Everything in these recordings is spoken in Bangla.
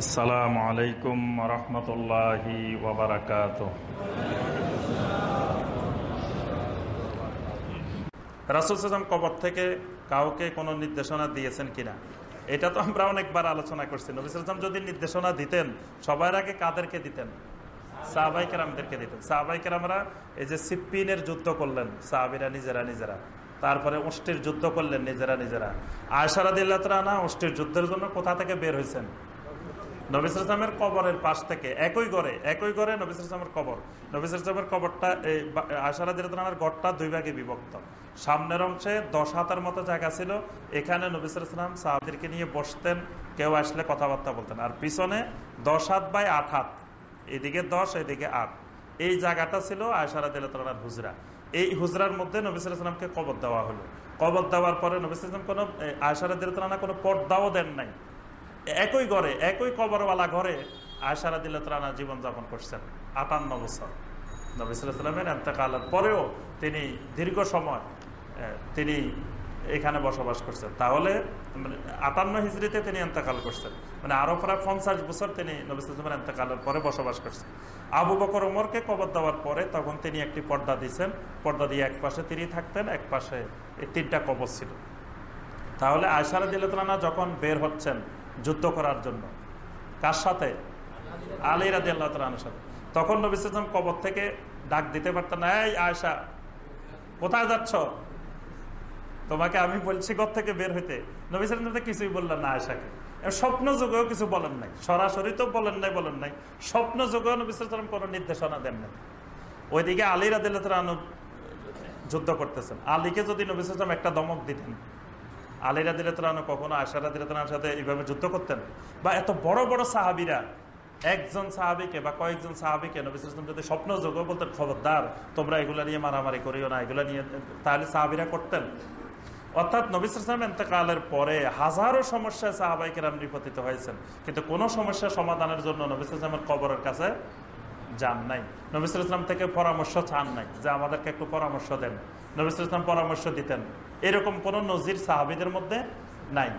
আসসালামু আলাইকুম রহমতুল্লাহি ওবরাকাত রাসুলাম কবর থেকে কাউকে কোনো নির্দেশনা দিয়েছেন কিনা? এটা তো আমরা অনেকবার আলোচনা করছি। নবিসাম যদি নির্দেশনা দিতেন, সবার আগে কাদেরকে দিতেন? সাহাবাই কেরামদেরকে দিতেন। সাহাবাই কেরামরা এই যে সিপ্পিনের যুদ্ধ করলেন, সাহাবিরা নিজেরা নিজেরা। তারপরে অষ্টির যুদ্ধ করলেন নিজেরা নিজেরা। আয়সারাদিল্লাহ না অষ্টির যুদ্ধের জন্য কোথা থেকে বের হয়েছেন নবিসামের কবরের পাশ থেকে একই ঘরে একই ঘরে নবিসামের কবর। নবিসামের কবরটা, এই আশারাদির গড়টা দুই ভাগে বিভক্ত। সামনের অংশে দশ হাতের মতো জায়গা ছিল, এখানে নবিসাম সাহাবিরকে নিয়ে বসতেন, কেউ আসলে কথাবার্তা বলতেন। আর পিছনে দশ হাত বাই আট হাত, এদিকে দশ, এদিকে আট। এই জায়গাটা ছিল আয়সারাদিল্লাহ হুজরা। এই হুজরার মধ্যে নবিসামকে কবর দেওয়া হলো। কবর দেওয়ার পরে নবিসাম কোনো আয়সারাদিল্লাহ কোনো পর্দাও দেন নাই। একই ঘরে, একই কবরওয়ালা ঘরে আয়সারা দিল্লা জীবন জীবনযাপন করছেন আটান্ন বছর। নবিসামের এতেকালের পরেও তিনি দীর্ঘ সময় তিনি এখানে বসবাস করছেন। তাহলে মানে আটান্ন হিজড়িতে তিনি এতেকাল করছেন। মানে আরও প্রায় পঞ্চাশ বছর তিনি নবিসামের এতেকালের পরে বসবাস করছেন। আবু বকর ওমরকে কবর দেওয়ার পরে তখন তিনি একটি পর্দা দিয়েছেন। পর্দা দিয়ে এক পাশে তিনি থাকতেন, এক পাশে তিনটা কবর ছিল। তাহলে আয়সারা দিল্লা যখন বের হচ্ছেন যুদ্ধ করার জন্য। কার সাথে? আলী রাজি আল্লাহ তালার সাথে। তখন নবিসাম কবর থেকে ডাক দিতে পারতেন, এই আয়সা কোথায় যাচ্ছ? তোমাকে আমি বলছি ঘর থেকে বের হইতে। নবিসাম কিছুই বললেন না আয়সাকে স্বপ্ন যুগেও কিছু বলেন নাই। সরাসরি তো বলেন নাই বলেন নাই। স্বপ্ন যুগেও নবিসাম কোনো নির্দেশনা দেন নাই। ওইদিকে আলী রাদিল্লাহ যুদ্ধ করতেছেন। আলীকে যদি নবিসাম একটা দমক দিতেন আলীরা দিলে তোলানো কখনো আশারা দিলে তোলার সাথে এইভাবে যুদ্ধ করতেন। বা এত বড় বড় সাহাবিরা, একজন সাহাবিকে বা কয়েকজন সাহাবিকে নবিসাম যদি স্বপ্ন যোগ বলতেন, খবরদার, তোমরা এগুলা নিয়ে মারামারি করিও না, এগুলা নিয়ে তাহলে সাহাবিরা করতেন। অর্থাৎ নবিসাম এতেকালের পরে হাজারো সমস্যায় সাহাবাই কেরাম নিপতিত হয়েছেন। কিন্তু কোনো সমস্যা সমাধানের জন্য নবিসামের কবরের কাছে যান নাই। নবিসাম থেকে পরামর্শ চান নাই যে আমাদেরকে একটু পরামর্শ দেন। নবিসাম পরামর্শ দিতেন। এরকম কোন নজির সাহাবিদের মধ্যে নাই।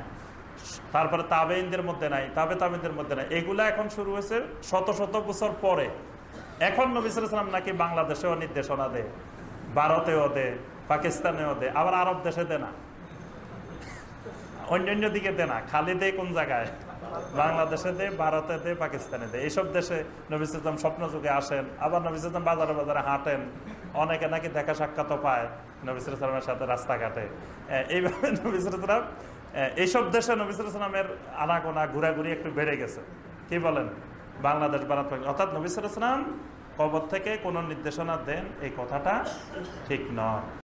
তারপরে তাবেইনদের মধ্যে নাই, তাবে তাবেইনদের মধ্যে নাই। এগুলা এখন শুরু হয়েছে শত শত বছর পরে। এখন নবিসাম নাকি বাংলাদেশেও নির্দেশনা দেয়, ভারতেও দে পাকিস্তানেও দে আবার আরব দেশে দে না। অন্যান্য দিকে দে না, খালি দে কোন জায়গায়? বাংলাদেশে দে ভারতে দে পাকিস্তানে দে এইসব দেশে নবিসাম স্বপ্ন যুগে আসেন, আবার নবিসাম বাজারে বাজারে হাঁটেন, অনেকে নাকি দেখা সাক্ষাৎ পায় নবিসামের সাথে রাস্তাঘাটে। এইভাবে নবিসাম এইসব দেশে নবিসামের আনাগোনা, ঘোরাঘুরি একটু বেড়ে গেছে। কি বলেন? বাংলাদেশ, ভারত অর্থাৎ নবিসাম কবর থেকে কোন নির্দেশনা দেন, এই কথাটা ঠিক নয়।